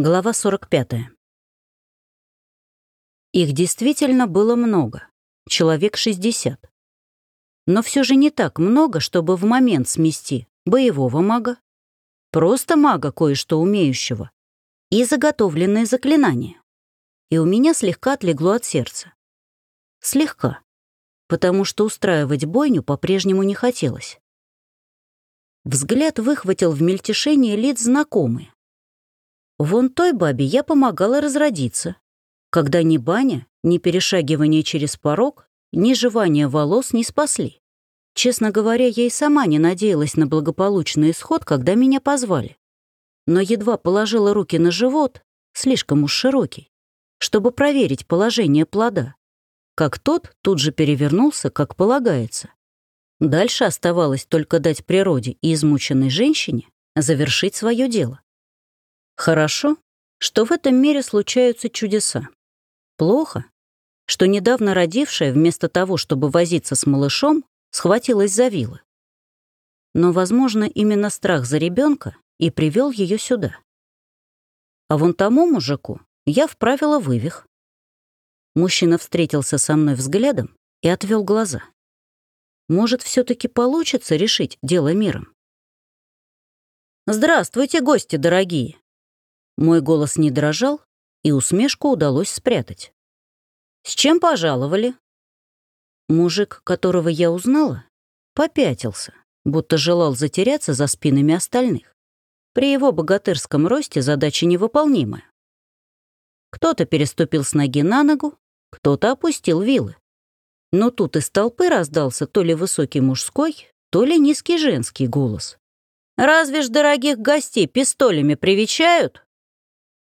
Глава 45. Их действительно было много, человек 60. Но все же не так много, чтобы в момент смести боевого мага, просто мага кое-что умеющего и заготовленные заклинания. И у меня слегка отлегло от сердца. Слегка, потому что устраивать бойню по-прежнему не хотелось. Взгляд выхватил в мельтешении лиц знакомые. Вон той бабе я помогала разродиться, когда ни баня, ни перешагивание через порог, ни жевание волос не спасли. Честно говоря, я и сама не надеялась на благополучный исход, когда меня позвали. Но едва положила руки на живот, слишком уж широкий, чтобы проверить положение плода, как тот тут же перевернулся, как полагается. Дальше оставалось только дать природе и измученной женщине завершить свое дело. Хорошо, что в этом мире случаются чудеса. Плохо, что недавно родившая, вместо того, чтобы возиться с малышом, схватилась за вилы. Но, возможно, именно страх за ребенка и привел ее сюда. А вон тому мужику я вправила вывих. Мужчина встретился со мной взглядом и отвел глаза. Может, все таки получится решить дело миром? «Здравствуйте, гости дорогие!» Мой голос не дрожал, и усмешку удалось спрятать. «С чем пожаловали?» Мужик, которого я узнала, попятился, будто желал затеряться за спинами остальных. При его богатырском росте задача невыполнимая. Кто-то переступил с ноги на ногу, кто-то опустил вилы. Но тут из толпы раздался то ли высокий мужской, то ли низкий женский голос. «Разве ж дорогих гостей пистолями привечают?»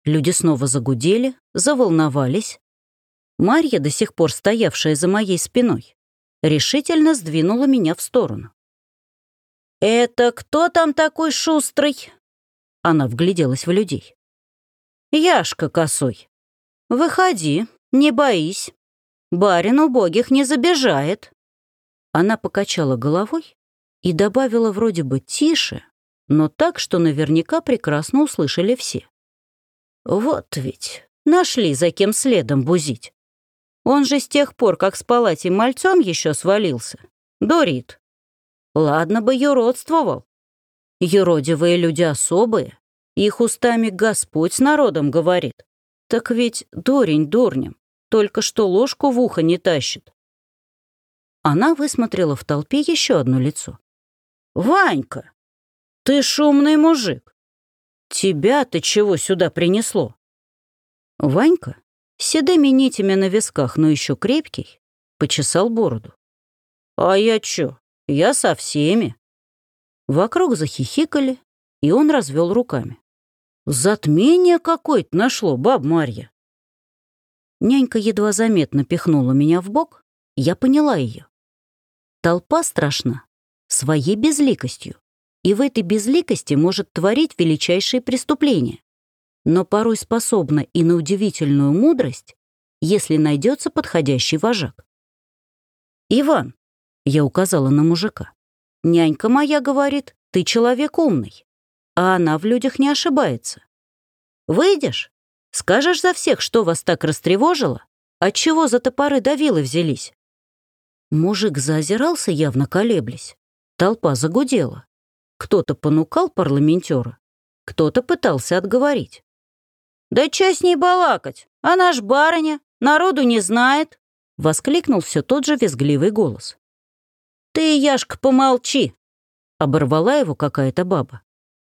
Люди снова загудели, заволновались. Марья, до сих пор стоявшая за моей спиной, решительно сдвинула меня в сторону. «Это кто там такой шустрый?» Она вгляделась в людей. «Яшка косой. Выходи, не боись. Барин убогих не забежает». Она покачала головой и добавила вроде бы тише, но так, что наверняка прекрасно услышали все. «Вот ведь, нашли за кем следом бузить. Он же с тех пор, как с палати мальцом еще свалился. Дурит. Ладно бы юродствовал. Юродивые люди особые, их устами Господь с народом говорит. Так ведь дурень дурнем только что ложку в ухо не тащит. Она высмотрела в толпе еще одно лицо. «Ванька, ты шумный мужик. Тебя-то чего сюда принесло?» Ванька, седыми нитями на висках, но еще крепкий, почесал бороду. «А я чё? Я со всеми». Вокруг захихикали, и он развел руками. «Затмение какое-то нашло, баб Марья. Нянька едва заметно пихнула меня в бок, я поняла ее. Толпа страшна своей безликостью, и в этой безликости может творить величайшие преступления, но порой способна и на удивительную мудрость, если найдется подходящий вожак. «Иван», — я указала на мужика, — «нянька моя говорит, ты человек умный, а она в людях не ошибается. Выйдешь, Скажешь за всех, что вас так растревожило? Отчего за топоры давилы взялись?» Мужик заозирался, явно колеблясь. Толпа загудела. Кто-то понукал парламентера, кто-то пытался отговорить. «Да чё с ней балакать? Она ж барыня, народу не знает!» — воскликнул все тот же визгливый голос. «Ты, Яшка, помолчи!» — оборвала его какая-то баба.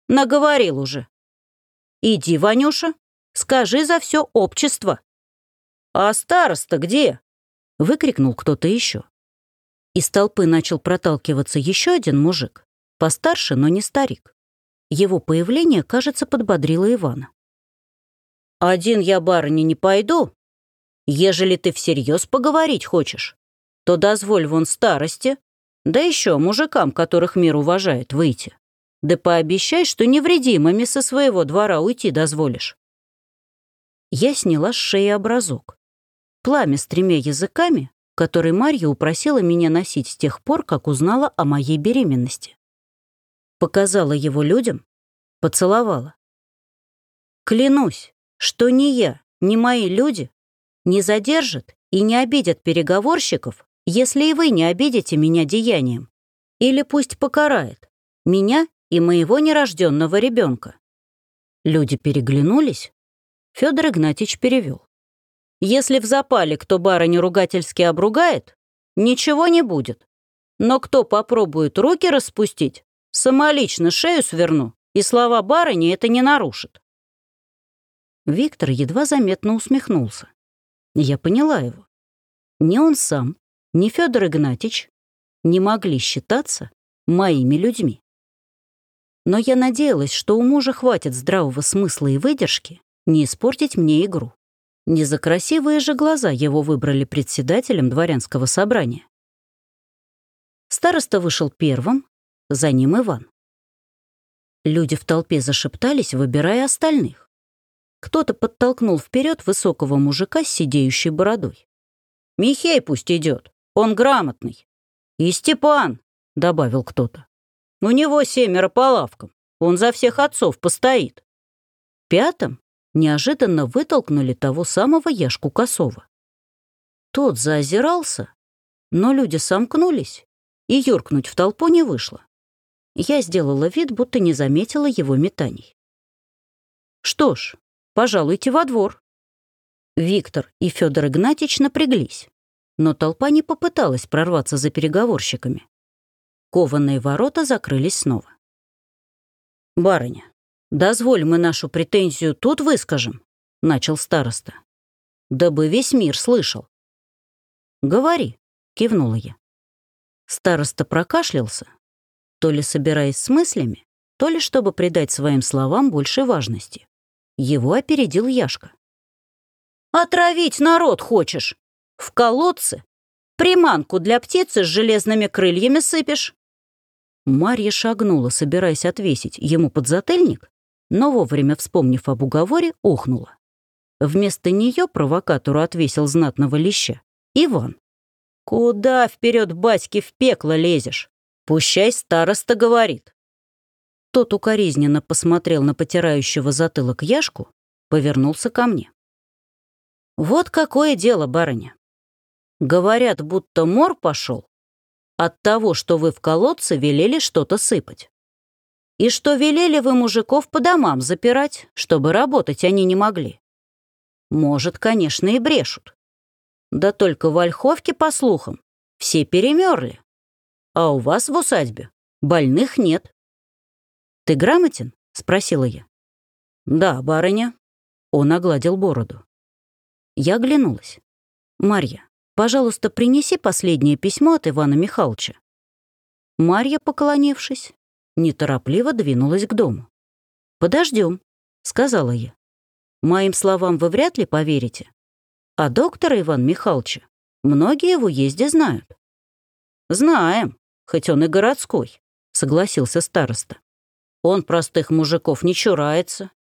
«Наговорил уже!» «Иди, Ванюша, Скажи за все общество». «А староста где?» — выкрикнул кто-то еще. Из толпы начал проталкиваться еще один мужик, постарше, но не старик. Его появление, кажется, подбодрило Ивана. «Один я, барыня, не пойду. Ежели ты всерьез поговорить хочешь, то дозволь вон старости, да еще мужикам, которых мир уважает, выйти. Да пообещай, что невредимыми со своего двора уйти дозволишь я сняла с шеи образок. Пламя с тремя языками, который Марья упросила меня носить с тех пор, как узнала о моей беременности. Показала его людям, поцеловала. Клянусь, что ни я, ни мои люди не задержат и не обидят переговорщиков, если и вы не обидите меня деянием. Или пусть покарает меня и моего нерожденного ребенка. Люди переглянулись. Федор Игнатьич перевел. Если в запале кто барыню ругательски обругает, ничего не будет. Но кто попробует руки распустить, самолично шею сверну, и слова барыни это не нарушит. Виктор едва заметно усмехнулся. Я поняла его. Ни он сам, ни Федор Игнатьич не могли считаться моими людьми. Но я надеялась, что у мужа хватит здравого смысла и выдержки не испортить мне игру. Не за красивые же глаза его выбрали председателем дворянского собрания. Староста вышел первым, за ним Иван. Люди в толпе зашептались, выбирая остальных. Кто-то подтолкнул вперед высокого мужика с сидеющей бородой. «Михей пусть идет, он грамотный». «И Степан», — добавил кто-то. «У него семеро по лавкам, он за всех отцов постоит». Пятым неожиданно вытолкнули того самого Яшку Косова. Тот заозирался, но люди сомкнулись, и юркнуть в толпу не вышло. Я сделала вид, будто не заметила его метаний. Что ж, пожалуйте во двор. Виктор и Федор Игнатьич напряглись, но толпа не попыталась прорваться за переговорщиками. Кованые ворота закрылись снова. «Барыня, дозволь мы нашу претензию тут выскажем», — начал староста. «Дабы весь мир слышал». «Говори», — кивнула я. Староста прокашлялся, то ли собираясь с мыслями, то ли чтобы придать своим словам больше важности. Его опередил Яшка. «Отравить народ хочешь? В колодце? Приманку для птицы с железными крыльями сыпешь?» Марья шагнула, собираясь отвесить ему подзатыльник, но вовремя вспомнив об уговоре, охнула. Вместо нее провокатору отвесил знатного леща Иван. «Куда вперед, батьки, в пекло лезешь? Пущай староста говорит». Тот укоризненно посмотрел на потирающего затылок Яшку, повернулся ко мне. «Вот какое дело, барыня. Говорят, будто мор пошел от того, что вы в колодце велели что-то сыпать. И что велели вы мужиков по домам запирать, чтобы работать они не могли. Может, конечно, и брешут. Да только в Ольховке, по слухам, все перемерли. А у вас в усадьбе больных нет. «Ты грамотен?» — спросила я. «Да, барыня». Он огладил бороду. Я оглянулась. «Марья, пожалуйста, принеси последнее письмо от Ивана Михайловича». Марья, поклонившись, неторопливо двинулась к дому. «Подождем», — сказала я. «Моим словам вы вряд ли поверите, а доктора Иван Михайловича многие в уезде знают. «Знаем, хоть он и городской», — согласился староста. «Он простых мужиков не чурается.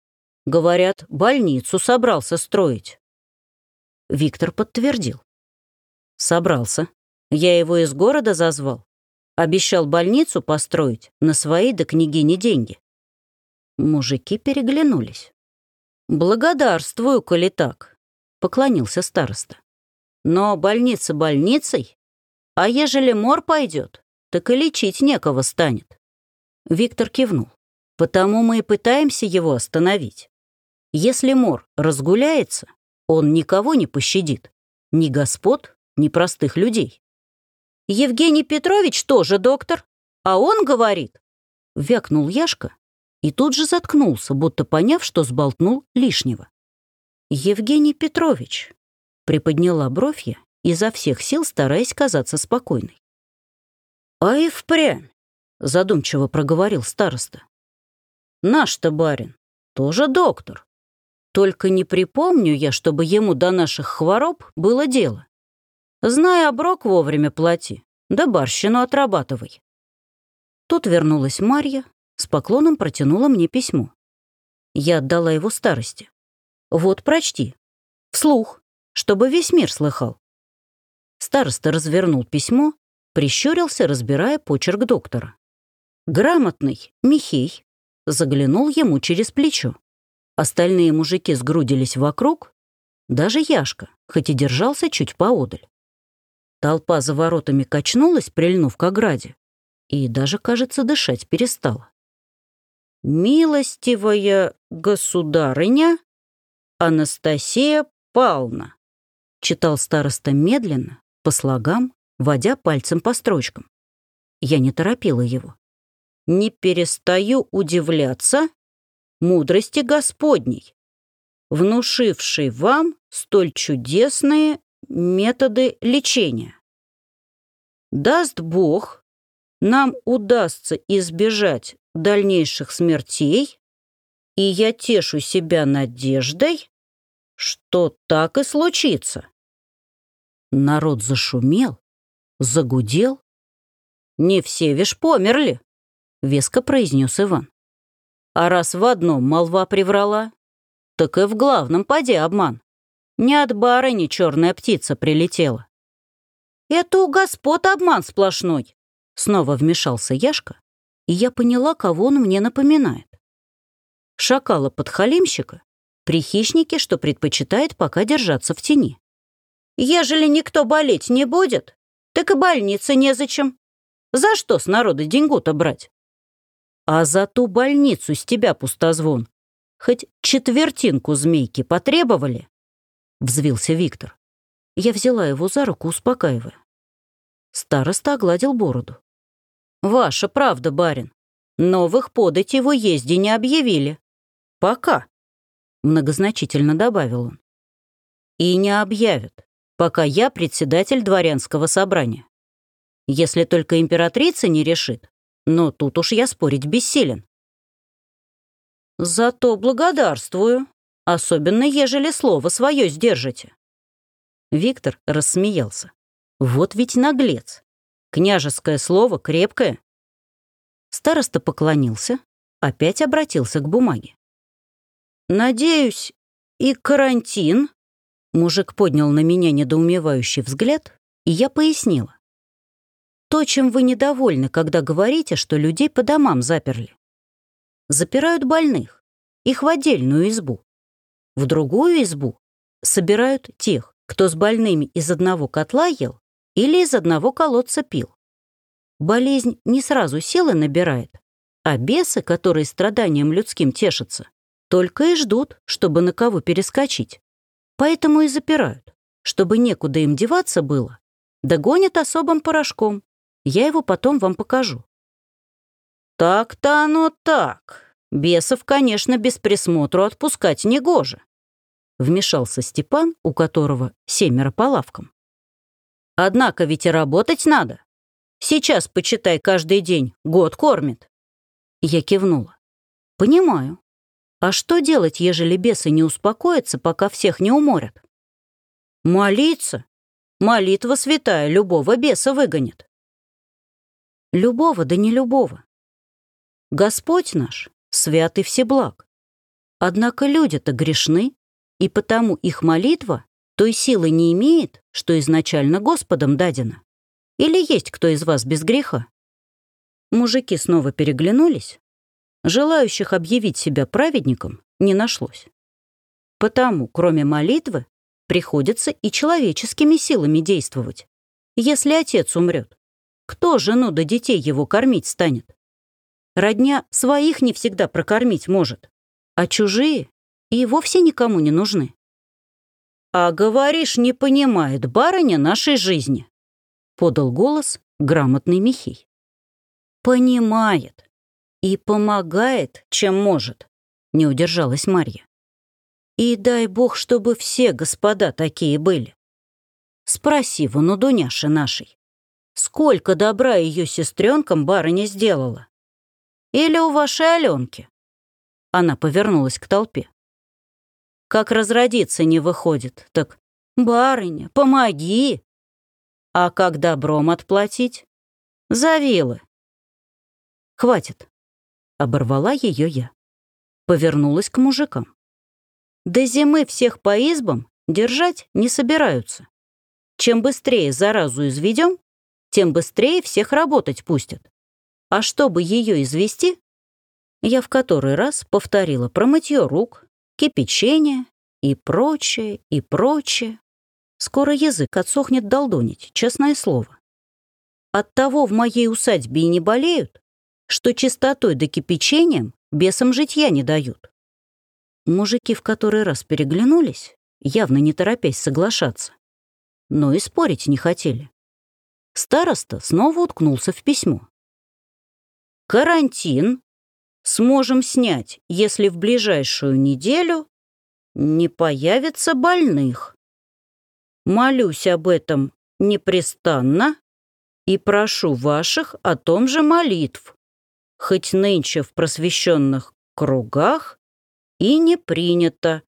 Говорят, больницу собрался строить». Виктор подтвердил. «Собрался. Я его из города зазвал. Обещал больницу построить на свои до княгини деньги». Мужики переглянулись. «Благодарствую, коли так поклонился староста. Но больница больницей, а ежели мор пойдет, так и лечить некого станет. Виктор кивнул. Потому мы и пытаемся его остановить. Если мор разгуляется, он никого не пощадит. Ни господ, ни простых людей. Евгений Петрович тоже доктор, а он говорит, вякнул Яшка и тут же заткнулся, будто поняв, что сболтнул лишнего. «Евгений Петрович», — приподняла бровь я, изо всех сил стараясь казаться спокойной. «А и впрямь», — задумчиво проговорил староста. «Наш-то барин тоже доктор. Только не припомню я, чтобы ему до наших хвороб было дело. Зная оброк вовремя плати, да барщину отрабатывай». Тут вернулась Марья, с поклоном протянула мне письмо. Я отдала его старости. Вот прочти. Вслух, чтобы весь мир слыхал. Староста развернул письмо, прищурился, разбирая почерк доктора. Грамотный Михей заглянул ему через плечо. Остальные мужики сгрудились вокруг, даже Яшка, хоть и держался чуть поодаль. Толпа за воротами качнулась, прильнув к ограде, и даже, кажется, дышать перестала. «Милостивая государыня Анастасия Павловна», читал староста медленно, по слогам, водя пальцем по строчкам. Я не торопила его. «Не перестаю удивляться мудрости Господней, внушившей вам столь чудесные методы лечения. Даст Бог, нам удастся избежать дальнейших смертей, и я тешу себя надеждой, что так и случится. Народ зашумел, загудел. «Не все вишь померли», — веско произнес Иван. «А раз в одном молва приврала, так и в главном поде обман. Не от барыни черная птица прилетела. «Это у господ обман сплошной», — снова вмешался Яшка, и я поняла, кого он мне напоминает. Шакала-подхалимщика при хищнике, что предпочитает пока держаться в тени. «Ежели никто болеть не будет, так и больнице незачем. За что с народа деньгу-то брать?» «А за ту больницу с тебя пустозвон. Хоть четвертинку змейки потребовали?» взвился Виктор. Я взяла его за руку, успокаивая. Староста огладил бороду. «Ваша правда, барин. Новых подать его езде не объявили. Пока», — многозначительно добавил он. «И не объявят, пока я председатель дворянского собрания. Если только императрица не решит, но тут уж я спорить бессилен». «Зато благодарствую», особенно ежели слово свое сдержите». Виктор рассмеялся. «Вот ведь наглец. Княжеское слово крепкое». Староста поклонился, опять обратился к бумаге. «Надеюсь, и карантин?» Мужик поднял на меня недоумевающий взгляд, и я пояснила. «То, чем вы недовольны, когда говорите, что людей по домам заперли. Запирают больных, их в отдельную избу. В другую избу собирают тех, кто с больными из одного котла ел или из одного колодца пил. Болезнь не сразу силы набирает, а бесы, которые страданием людским тешатся, только и ждут, чтобы на кого перескочить. Поэтому и запирают, чтобы некуда им деваться было. Догонят особым порошком. Я его потом вам покажу. Так-то оно так. Бесов, конечно, без присмотру отпускать не гоже. Вмешался Степан, у которого семеро по лавкам. Однако ведь и работать надо. Сейчас, почитай, каждый день год кормит. Я кивнула. Понимаю. А что делать, ежели бесы не успокоятся, пока всех не уморят? Молиться. Молитва святая любого беса выгонит. Любого, да не любого. Господь наш свят всеблаг. Однако люди-то грешны, и потому их молитва той силы не имеет, что изначально Господом дадено. Или есть кто из вас без греха? Мужики снова переглянулись. Желающих объявить себя праведником не нашлось. Потому, кроме молитвы, приходится и человеческими силами действовать. Если отец умрет, кто жену да детей его кормить станет? Родня своих не всегда прокормить может, а чужие и вовсе никому не нужны. «А говоришь, не понимает барыня нашей жизни», — подал голос грамотный Михей. «Понимает и помогает, чем может», — не удержалась Марья. «И дай бог, чтобы все господа такие были. Спроси вон у Дуняши нашей, сколько добра ее сестренкам барыня сделала? Или у вашей Аленки?» Она повернулась к толпе. «Как разродиться не выходит, так барыня, помоги!» «А как добром отплатить?» «Завилы!» «Хватит!» — оборвала ее я. Повернулась к мужикам. До зимы всех по избам держать не собираются. Чем быстрее заразу изведем, тем быстрее всех работать пустят. А чтобы ее извести, я в который раз повторила про мытье рук, кипячение и прочее, и прочее. Скоро язык отсохнет долдонить, честное слово. Оттого в моей усадьбе и не болеют, что чистотой да кипячением бесам житья не дают. Мужики в который раз переглянулись, явно не торопясь соглашаться, но и спорить не хотели. Староста снова уткнулся в письмо. «Карантин сможем снять, если в ближайшую неделю не появится больных. Молюсь об этом непрестанно и прошу ваших о том же молитв, хоть нынче в просвещенных кругах и не принято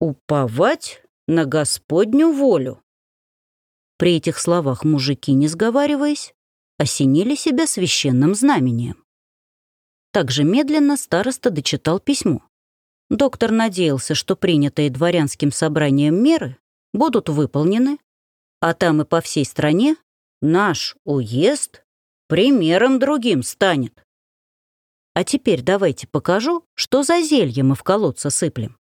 уповать на Господню волю. При этих словах мужики, не сговариваясь, осенили себя священным знамением. Также медленно староста дочитал письмо. Доктор надеялся, что принятые дворянским собранием меры будут выполнены, а там и по всей стране наш уезд примером другим станет. А теперь давайте покажу, что за зелье мы в колодце сыплем.